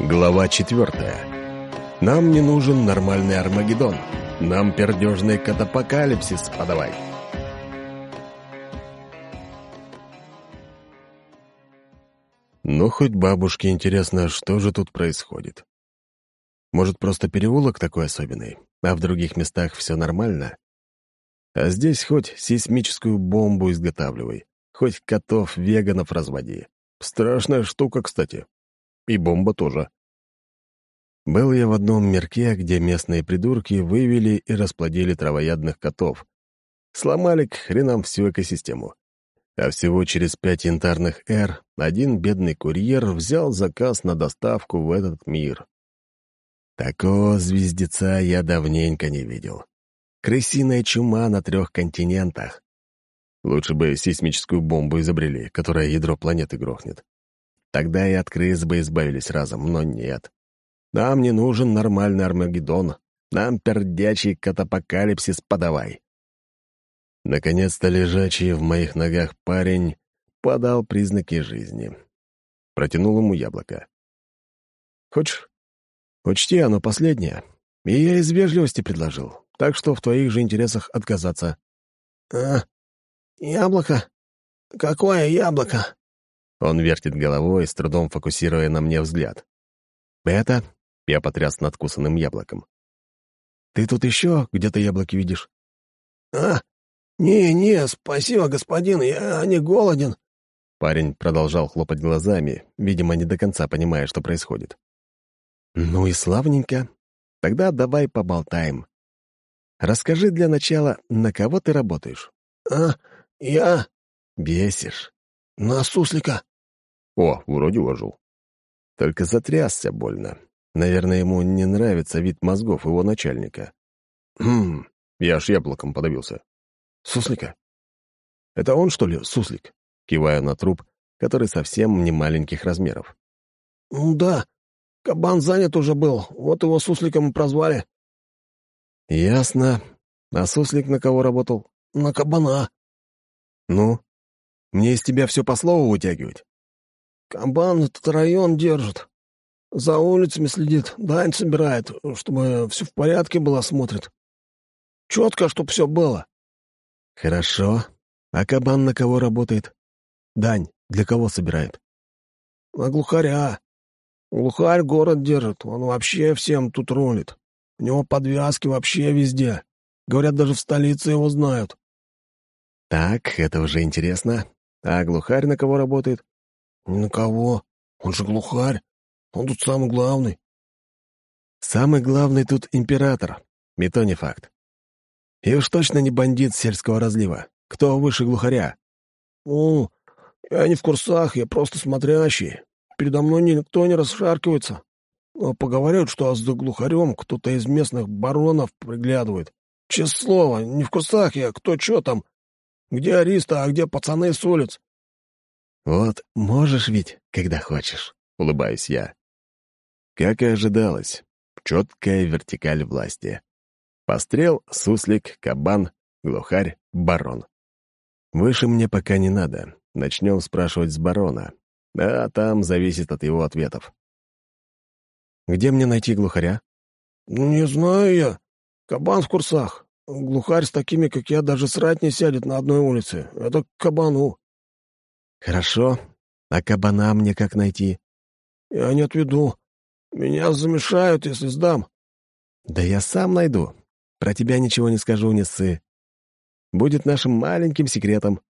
Глава четвертая. Нам не нужен нормальный Армагеддон. Нам пердежный катапокалипсис подавай. Ну, хоть бабушке интересно, что же тут происходит. Может, просто переулок такой особенный, а в других местах все нормально? А здесь хоть сейсмическую бомбу изготавливай, хоть котов-веганов разводи. Страшная штука, кстати. И бомба тоже. Был я в одном мирке, где местные придурки вывели и расплодили травоядных котов. Сломали к хренам всю экосистему. А всего через пять янтарных эр один бедный курьер взял заказ на доставку в этот мир. Такого звездеца я давненько не видел. Крысиная чума на трех континентах. Лучше бы сейсмическую бомбу изобрели, которая ядро планеты грохнет. Тогда и от крыс бы избавились разом, но нет. Нам не нужен нормальный Армагеддон. Нам пердячий катапокалипсис подавай. Наконец-то лежачий в моих ногах парень подал признаки жизни. Протянул ему яблоко. «Хочешь? Учти, оно последнее. И я из вежливости предложил, так что в твоих же интересах отказаться». «А, яблоко? Какое яблоко?» Он вертит головой, с трудом фокусируя на мне взгляд. «Это...» — я потряс надкусанным яблоком. «Ты тут еще где-то яблоки видишь?» «А, не-не, спасибо, господин, я не голоден». Парень продолжал хлопать глазами, видимо, не до конца понимая, что происходит. «Ну и славненько. Тогда давай поболтаем. Расскажи для начала, на кого ты работаешь?» «А, я...» «Бесишь». «На суслика». О, вроде уложил. Только затрясся больно. Наверное, ему не нравится вид мозгов его начальника. Хм, я аж яблоком подавился. Суслика? Это он, что ли, суслик? Киваю на труп, который совсем не маленьких размеров. «Да, кабан занят уже был, вот его сусликом и прозвали». «Ясно. А суслик на кого работал?» «На кабана». «Ну, мне из тебя все по слову вытягивать?» Кабан этот район держит. За улицами следит, дань собирает, чтобы все в порядке было, смотрит. Четко, чтоб все было. Хорошо. А кабан на кого работает? Дань для кого собирает? На глухаря. Глухарь город держит, он вообще всем тут рулит. У него подвязки вообще везде. Говорят, даже в столице его знают. Так, это уже интересно. А глухарь на кого работает? «Ни на кого. Он же глухарь. Он тут самый главный». «Самый главный тут император. И то не факт. И уж точно не бандит сельского разлива. Кто выше глухаря?» «Ну, я не в курсах, я просто смотрящий. Передо мной никто не расшаркивается. Но поговорят, что за глухарем кто-то из местных баронов приглядывает. Честное слово, не в курсах я, кто что там. Где Ариста, а где пацаны с улиц. «Вот можешь ведь, когда хочешь», — улыбаюсь я. Как и ожидалось, четкая вертикаль власти. Пострел, суслик, кабан, глухарь, барон. Выше мне пока не надо. Начнем спрашивать с барона. А там зависит от его ответов. «Где мне найти глухаря?» «Не знаю я. Кабан в курсах. Глухарь с такими, как я, даже срать не сядет на одной улице. Это кабану. «Хорошо. А кабана мне как найти?» «Я не отведу. Меня замешают, если сдам». «Да я сам найду. Про тебя ничего не скажу, не ссы. Будет нашим маленьким секретом».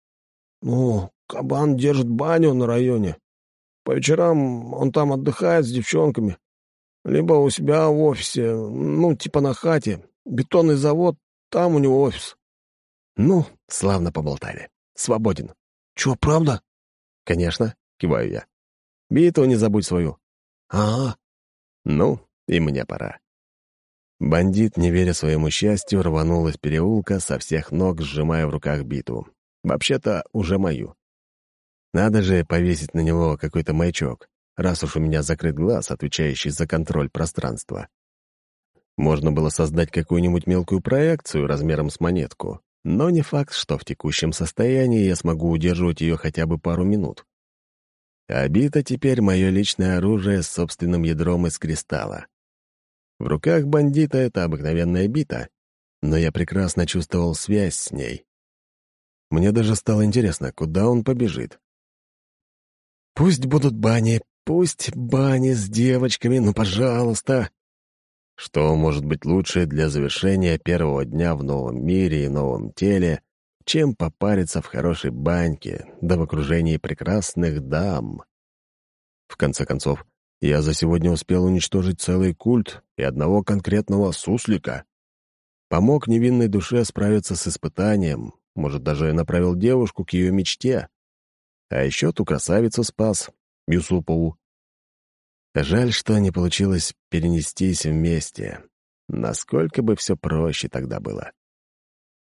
«Ну, кабан держит баню на районе. По вечерам он там отдыхает с девчонками. Либо у себя в офисе, ну, типа на хате. Бетонный завод, там у него офис». «Ну, славно поболтали. Свободен». «Чё, правда?» «Конечно», — киваю я. «Биту не забудь свою». «А, Ну, и мне пора». Бандит, не веря своему счастью, рванул из переулка, со всех ног сжимая в руках биту. Вообще-то, уже мою. Надо же повесить на него какой-то маячок, раз уж у меня закрыт глаз, отвечающий за контроль пространства. Можно было создать какую-нибудь мелкую проекцию размером с монетку, но не факт, что в текущем состоянии я смогу удерживать ее хотя бы пару минут. Бита теперь мое личное оружие с собственным ядром из кристалла. В руках бандита это обыкновенная бита, но я прекрасно чувствовал связь с ней. Мне даже стало интересно, куда он побежит. «Пусть будут бани, пусть бани с девочками, ну, пожалуйста!» Что может быть лучше для завершения первого дня в новом мире и новом теле, чем попариться в хорошей баньке, да в окружении прекрасных дам? В конце концов, я за сегодня успел уничтожить целый культ и одного конкретного суслика. Помог невинной душе справиться с испытанием, может, даже направил девушку к ее мечте. А еще ту красавицу спас, Юсупову. Жаль, что не получилось перенестись вместе. Насколько бы все проще тогда было.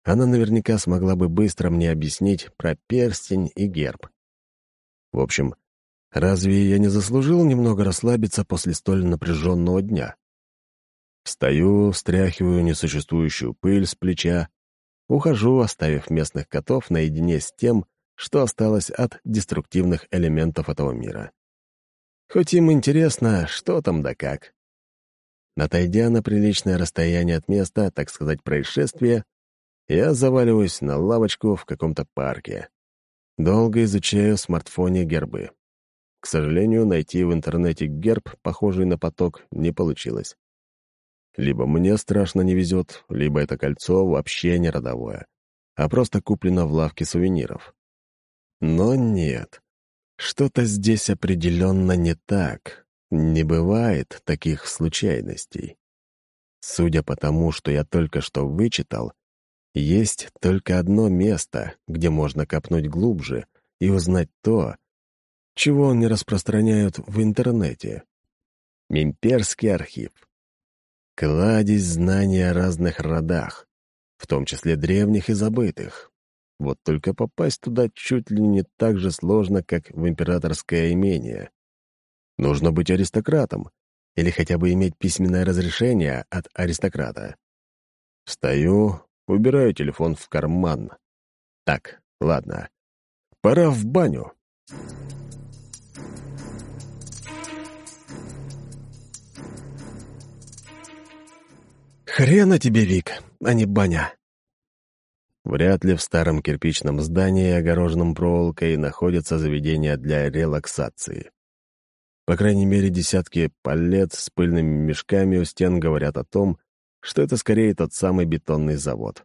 Она наверняка смогла бы быстро мне объяснить про перстень и герб. В общем, разве я не заслужил немного расслабиться после столь напряженного дня? Встаю, стряхиваю несуществующую пыль с плеча, ухожу, оставив местных котов наедине с тем, что осталось от деструктивных элементов этого мира. Хоть им интересно, что там да как. Отойдя на приличное расстояние от места, так сказать, происшествия, я заваливаюсь на лавочку в каком-то парке. Долго изучаю в смартфоне гербы. К сожалению, найти в интернете герб, похожий на поток, не получилось. Либо мне страшно не везет, либо это кольцо вообще не родовое, а просто куплено в лавке сувениров. Но нет. Что-то здесь определенно не так. Не бывает таких случайностей. Судя по тому, что я только что вычитал, есть только одно место, где можно копнуть глубже и узнать то, чего не распространяют в интернете. Мимперский архив. Кладезь знаний о разных родах, в том числе древних и забытых. Вот только попасть туда чуть ли не так же сложно, как в императорское имение. Нужно быть аристократом или хотя бы иметь письменное разрешение от аристократа. Встаю, убираю телефон в карман. Так, ладно. Пора в баню. «Хрена тебе, Вик, а не баня!» Вряд ли в старом кирпичном здании, огороженном проволокой, находится заведение для релаксации. По крайней мере, десятки палет с пыльными мешками у стен говорят о том, что это скорее тот самый бетонный завод.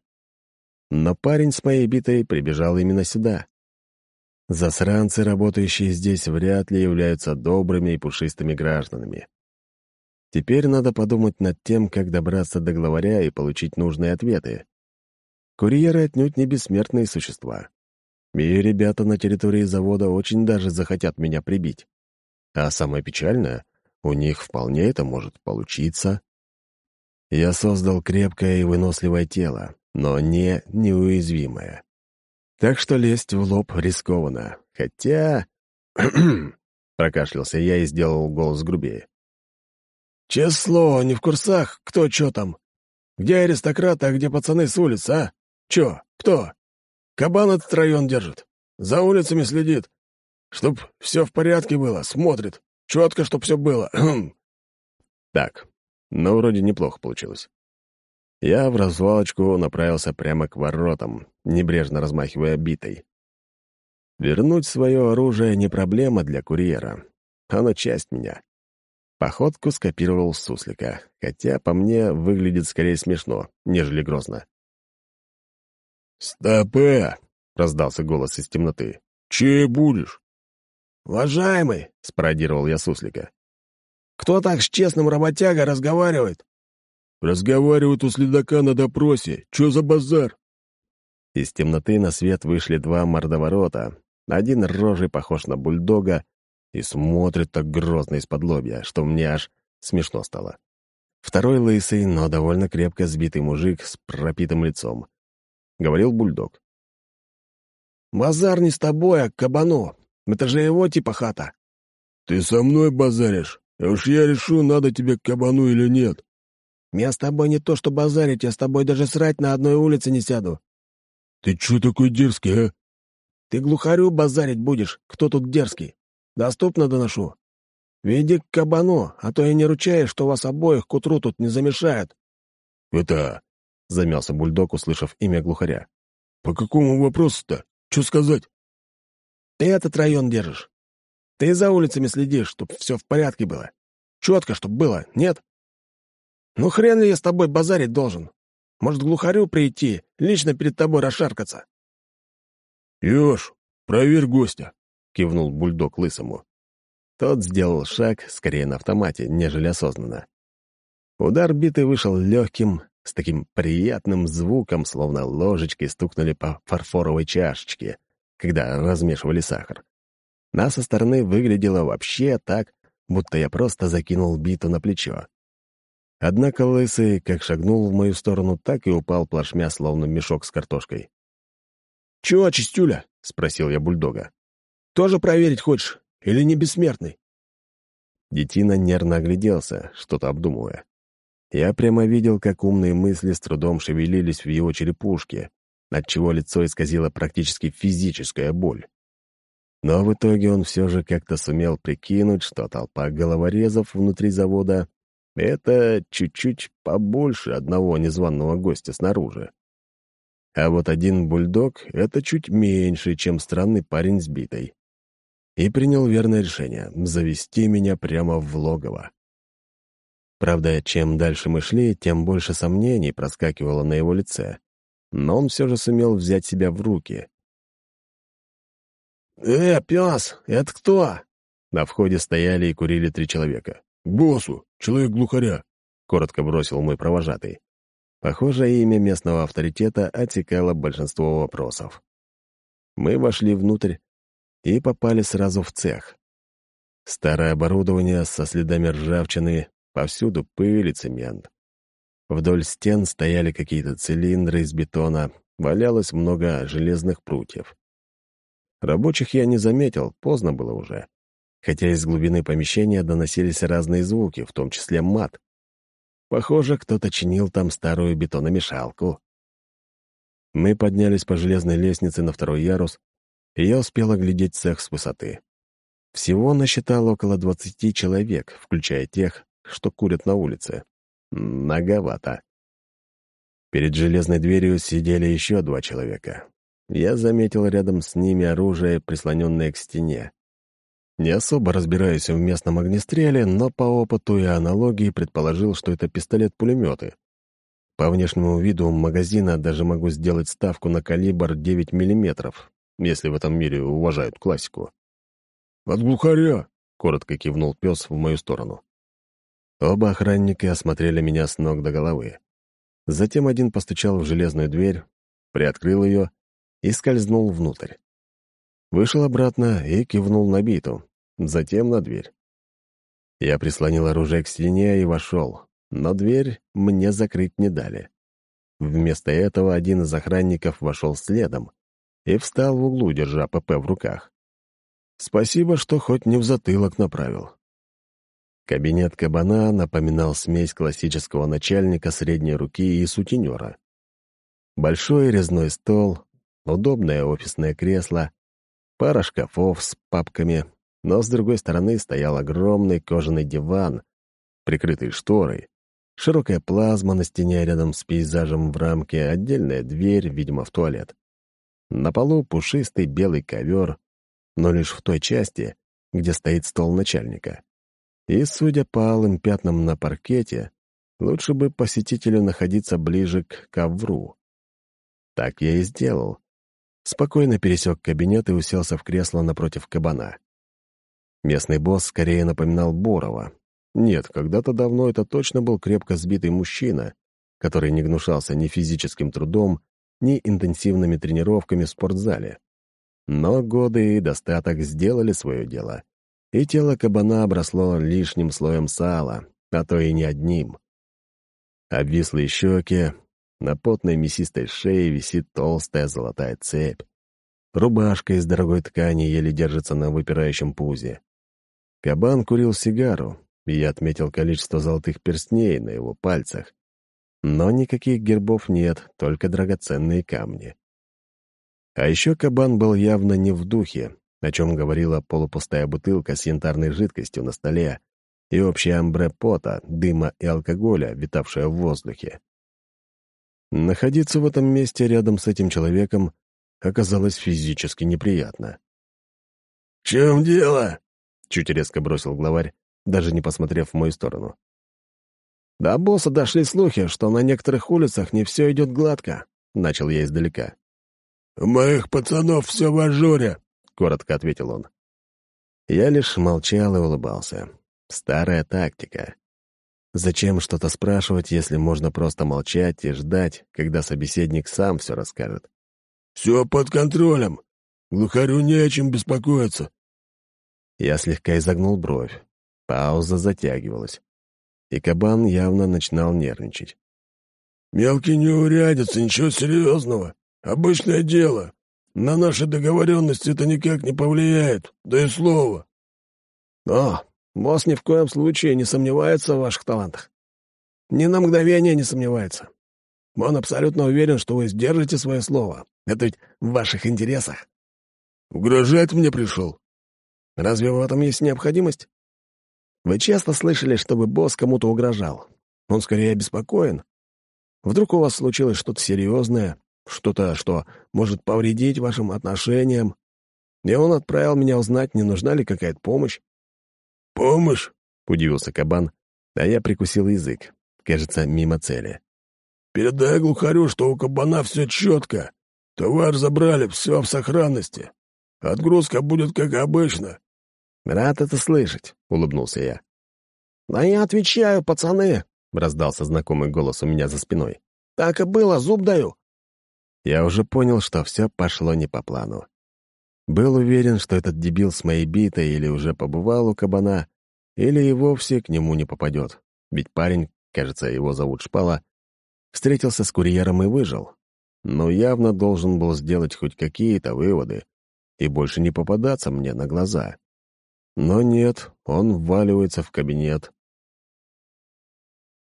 Но парень с моей битой прибежал именно сюда. Засранцы, работающие здесь, вряд ли являются добрыми и пушистыми гражданами. Теперь надо подумать над тем, как добраться до главаря и получить нужные ответы. Курьеры отнюдь не бессмертные существа. И ребята на территории завода очень даже захотят меня прибить. А самое печальное, у них вполне это может получиться. Я создал крепкое и выносливое тело, но не неуязвимое. Так что лезть в лоб рискованно. Хотя... Прокашлялся я и сделал голос грубее. «Честное слово, не в курсах, кто чё там. Где аристократы, а где пацаны с улиц, а?» Чё? Кто? Кабан этот район держит. За улицами следит. Чтоб все в порядке было, смотрит. Четко, чтоб все было. так, ну, вроде неплохо получилось. Я в развалочку направился прямо к воротам, небрежно размахивая битой. Вернуть свое оружие не проблема для курьера. Оно часть меня. Походку скопировал суслика, хотя по мне выглядит скорее смешно, нежели грозно. «Стопе!» — раздался голос из темноты. «Чей будешь?» «Уважаемый!» — спародировал я суслика. «Кто так с честным работягой разговаривает?» «Разговаривают у следака на допросе. Чё за базар?» Из темноты на свет вышли два мордоворота. Один рожей похож на бульдога и смотрит так грозно из-под лобья, что мне аж смешно стало. Второй лысый, но довольно крепко сбитый мужик с пропитым лицом. — говорил бульдог. «Базар не с тобой, а к кабану. Это же его типа хата». «Ты со мной базаришь, и уж я решу, надо тебе к кабану или нет». «Я с тобой не то что базарить, я с тобой даже срать на одной улице не сяду». «Ты чё такой дерзкий, а?» «Ты глухарю базарить будешь, кто тут дерзкий?» Доступно доношу. Веди к кабану, а то я не ручаюсь, что вас обоих к утру тут не замешают». «Это...» — замялся бульдог, услышав имя глухаря. «По какому вопросу-то? Что сказать?» «Ты этот район держишь. Ты за улицами следишь, чтоб все в порядке было. Четко, чтоб было, нет? Ну хрен ли я с тобой базарить должен? Может, глухарю прийти, лично перед тобой расшаркаться?» «Ешь, проверь гостя», — кивнул бульдог лысому. Тот сделал шаг скорее на автомате, нежели осознанно. Удар биты вышел легким, с таким приятным звуком, словно ложечкой стукнули по фарфоровой чашечке, когда размешивали сахар. Но со стороны выглядело вообще так, будто я просто закинул биту на плечо. Однако лысый как шагнул в мою сторону, так и упал плашмя, словно мешок с картошкой. «Чего, чистюля?» — спросил я бульдога. «Тоже проверить хочешь? Или не бессмертный?» Детина нервно огляделся, что-то обдумывая. Я прямо видел, как умные мысли с трудом шевелились в его черепушке, отчего лицо исказило практически физическая боль. Но в итоге он все же как-то сумел прикинуть, что толпа головорезов внутри завода — это чуть-чуть побольше одного незваного гостя снаружи. А вот один бульдог — это чуть меньше, чем странный парень с битой. И принял верное решение — завести меня прямо в логово. Правда, чем дальше мы шли, тем больше сомнений проскакивало на его лице. Но он все же сумел взять себя в руки. «Э, пес, это кто?» На входе стояли и курили три человека. «Боссу, человек-глухаря», — коротко бросил мой провожатый. Похоже, имя местного авторитета отсекало большинство вопросов. Мы вошли внутрь и попали сразу в цех. Старое оборудование со следами ржавчины, повсюду пыль и цемент. Вдоль стен стояли какие-то цилиндры из бетона, валялось много железных прутьев. Рабочих я не заметил, поздно было уже. Хотя из глубины помещения доносились разные звуки, в том числе мат. Похоже, кто-то чинил там старую бетономешалку. Мы поднялись по железной лестнице на второй ярус, и я успел оглядеть цех с высоты. Всего насчитал около двадцати человек, включая тех, что курят на улице. Многовато. Перед железной дверью сидели еще два человека. Я заметил рядом с ними оружие, прислоненное к стене. Не особо разбираюсь в местном огнестреле, но по опыту и аналогии предположил, что это пистолет-пулеметы. По внешнему виду магазина даже могу сделать ставку на калибр 9 мм, если в этом мире уважают классику. «От глухаря!» — коротко кивнул пес в мою сторону. Оба охранника осмотрели меня с ног до головы. Затем один постучал в железную дверь, приоткрыл ее и скользнул внутрь. Вышел обратно и кивнул на биту, затем на дверь. Я прислонил оружие к стене и вошел, но дверь мне закрыть не дали. Вместо этого один из охранников вошел следом и встал в углу, держа ПП в руках. Спасибо, что хоть не в затылок направил. Кабинет кабана напоминал смесь классического начальника средней руки и сутенера. Большой резной стол, удобное офисное кресло, пара шкафов с папками, но с другой стороны стоял огромный кожаный диван, прикрытый шторой, широкая плазма на стене рядом с пейзажем в рамке, отдельная дверь, видимо, в туалет. На полу пушистый белый ковер, но лишь в той части, где стоит стол начальника. И, судя по алым пятнам на паркете, лучше бы посетителю находиться ближе к ковру. Так я и сделал, спокойно пересек кабинет и уселся в кресло напротив кабана. Местный босс скорее напоминал Борова. Нет, когда-то давно это точно был крепко сбитый мужчина, который не гнушался ни физическим трудом, ни интенсивными тренировками в спортзале. Но годы и достаток сделали свое дело, и тело кабана обросло лишним слоем сала, а то и не одним. Обвислые щеки, на потной мясистой шее висит толстая золотая цепь. Рубашка из дорогой ткани еле держится на выпирающем пузе. Кабан курил сигару, и я отметил количество золотых перстней на его пальцах. Но никаких гербов нет, только драгоценные камни. А еще кабан был явно не в духе, о чем говорила полупустая бутылка с янтарной жидкостью на столе и общее амбре пота, дыма и алкоголя, витавшее в воздухе. Находиться в этом месте рядом с этим человеком оказалось физически неприятно. «В чем дело?» — чуть резко бросил главарь, даже не посмотрев в мою сторону. До босса дошли слухи, что на некоторых улицах не все идет гладко, — начал я издалека. «У моих пацанов все в ажуре», — коротко ответил он. Я лишь молчал и улыбался. Старая тактика. Зачем что-то спрашивать, если можно просто молчать и ждать, когда собеседник сам все расскажет? «Все под контролем. Глухарю не о чем беспокоиться». Я слегка изогнул бровь. Пауза затягивалась. И кабан явно начинал нервничать. «Мелкий неурядица, ничего серьезного. Обычное дело. На наши договоренности это никак не повлияет, да и слово». «О, босс ни в коем случае не сомневается в ваших талантах. Ни на мгновение не сомневается. Он абсолютно уверен, что вы сдержите свое слово. Это ведь в ваших интересах». «Угрожать мне пришел?» «Разве в этом есть необходимость? Вы часто слышали, чтобы босс кому-то угрожал. Он скорее обеспокоен. Вдруг у вас случилось что-то серьезное, что-то, что может повредить вашим отношениям, и он отправил меня узнать, не нужна ли какая-то помощь. «Помощь?» — удивился кабан, а я прикусил язык, кажется, мимо цели. «Передай глухарю, что у кабана все четко. Товар забрали, все в сохранности. Отгрузка будет как обычно. «Рад это слышать», — улыбнулся я. «Да я отвечаю, пацаны», — раздался знакомый голос у меня за спиной. «Так и было, зуб даю». Я уже понял, что все пошло не по плану. Был уверен, что этот дебил с моей битой или уже побывал у кабана, или и вовсе к нему не попадет. Ведь парень, кажется, его зовут Шпала, встретился с курьером и выжил. Но явно должен был сделать хоть какие-то выводы и больше не попадаться мне на глаза. Но нет, он вваливается в кабинет.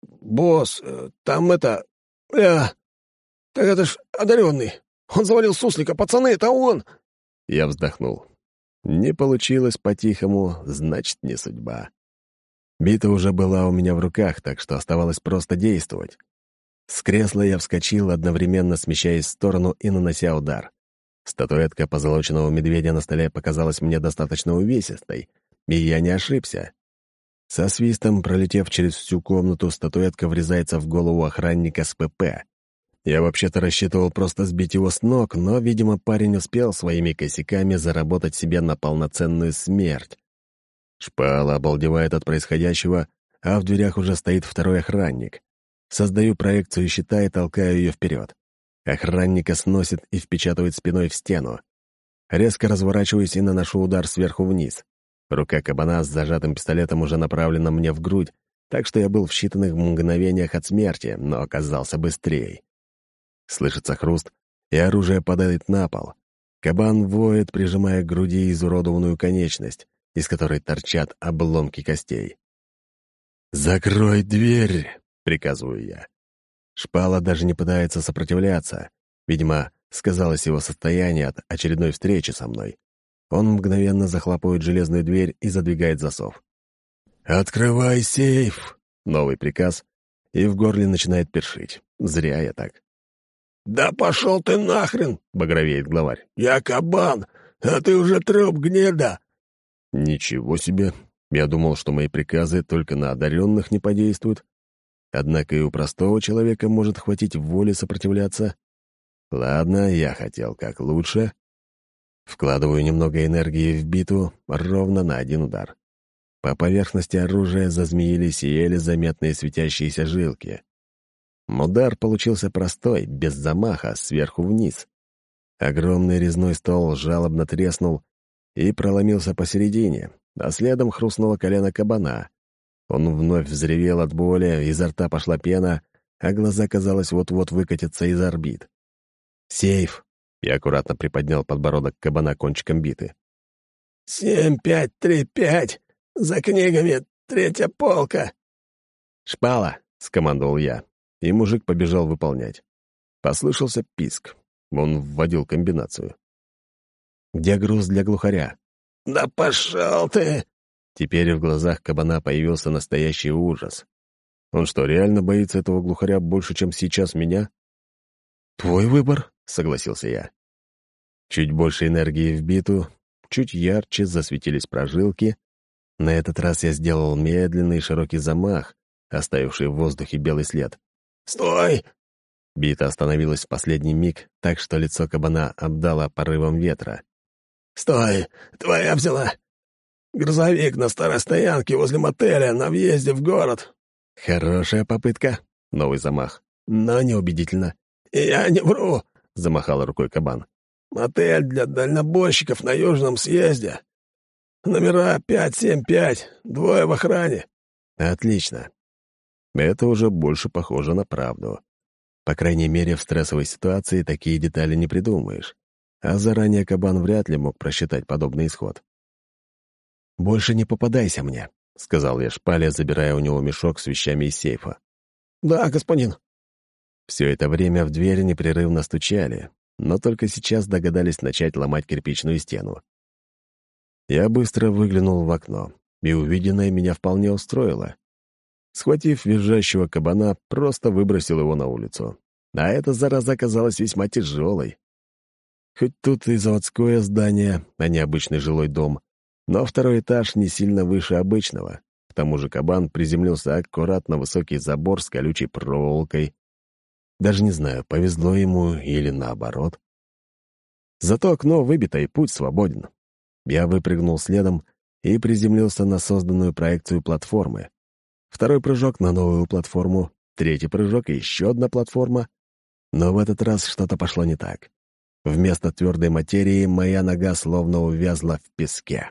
«Босс, э, там это... Э, так это ж одаренный. Он завалил суслика. Пацаны, это он!» Я вздохнул. Не получилось по-тихому, значит, не судьба. Бита уже была у меня в руках, так что оставалось просто действовать. С кресла я вскочил, одновременно смещаясь в сторону и нанося удар. Статуэтка позолоченного медведя на столе показалась мне достаточно увесистой — и я не ошибся. Со свистом, пролетев через всю комнату, статуэтка врезается в голову охранника с ПП. Я вообще-то рассчитывал просто сбить его с ног, но, видимо, парень успел своими косяками заработать себе на полноценную смерть. Шпала обалдевает от происходящего, а в дверях уже стоит второй охранник. Создаю проекцию щита и толкаю ее вперед. Охранника сносит и впечатывает спиной в стену. Резко разворачиваюсь и наношу удар сверху вниз. Рука кабана с зажатым пистолетом уже направлена мне в грудь, так что я был в считанных мгновениях от смерти, но оказался быстрее. Слышится хруст, и оружие падает на пол. Кабан воет, прижимая к груди изуродованную конечность, из которой торчат обломки костей. «Закрой дверь!» — приказываю я. Шпала даже не пытается сопротивляться. Видимо, сказалось его состояние от очередной встречи со мной. Он мгновенно захлопывает железную дверь и задвигает засов. «Открывай сейф!» — новый приказ, и в горле начинает першить. Зря я так. «Да пошел ты нахрен!» — багровеет главарь. «Я кабан, а ты уже труп гнеда!» «Ничего себе! Я думал, что мои приказы только на одаренных не подействуют. Однако и у простого человека может хватить воли сопротивляться. Ладно, я хотел как лучше, Вкладываю немного энергии в биту ровно на один удар. По поверхности оружия зазмеились еле заметные светящиеся жилки. Удар получился простой, без замаха, сверху вниз. Огромный резной стол жалобно треснул и проломился посередине, а следом хрустнуло колено кабана. Он вновь взревел от боли, изо рта пошла пена, а глаза, казалось, вот-вот выкатятся из орбит. «Сейф!» Я аккуратно приподнял подбородок кабана кончиком биты. «Семь, пять, три, пять! За книгами третья полка!» «Шпала!» — скомандовал я, и мужик побежал выполнять. Послышался писк. Он вводил комбинацию. «Где груз для глухаря?» «Да пошел ты!» Теперь в глазах кабана появился настоящий ужас. Он что, реально боится этого глухаря больше, чем сейчас меня? «Твой выбор», — согласился я. Чуть больше энергии в биту, чуть ярче засветились прожилки. На этот раз я сделал медленный широкий замах, оставивший в воздухе белый след. «Стой!» Бита остановилась в последний миг, так что лицо кабана обдало порывом ветра. «Стой! Твоя взяла! Грузовик на старой стоянке возле мотеля на въезде в город!» «Хорошая попытка!» — новый замах. «Но неубедительно». «Я не вру!» — замахал рукой кабан. «Мотель для дальнобойщиков на южном съезде. Номера 575, двое в охране». «Отлично. Это уже больше похоже на правду. По крайней мере, в стрессовой ситуации такие детали не придумаешь. А заранее кабан вряд ли мог просчитать подобный исход. «Больше не попадайся мне», — сказал я шпале, забирая у него мешок с вещами из сейфа. «Да, господин». Все это время в дверь непрерывно стучали, но только сейчас догадались начать ломать кирпичную стену. Я быстро выглянул в окно, и увиденное меня вполне устроило. Схватив визжащего кабана, просто выбросил его на улицу. А эта зараза оказалась весьма тяжелой. Хоть тут и заводское здание, а не обычный жилой дом, но второй этаж не сильно выше обычного. К тому же кабан приземлился аккуратно высокий забор с колючей проволокой. Даже не знаю, повезло ему или наоборот. Зато окно выбито, и путь свободен. Я выпрыгнул следом и приземлился на созданную проекцию платформы. Второй прыжок на новую платформу, третий прыжок и еще одна платформа. Но в этот раз что-то пошло не так. Вместо твердой материи моя нога словно увязла в песке.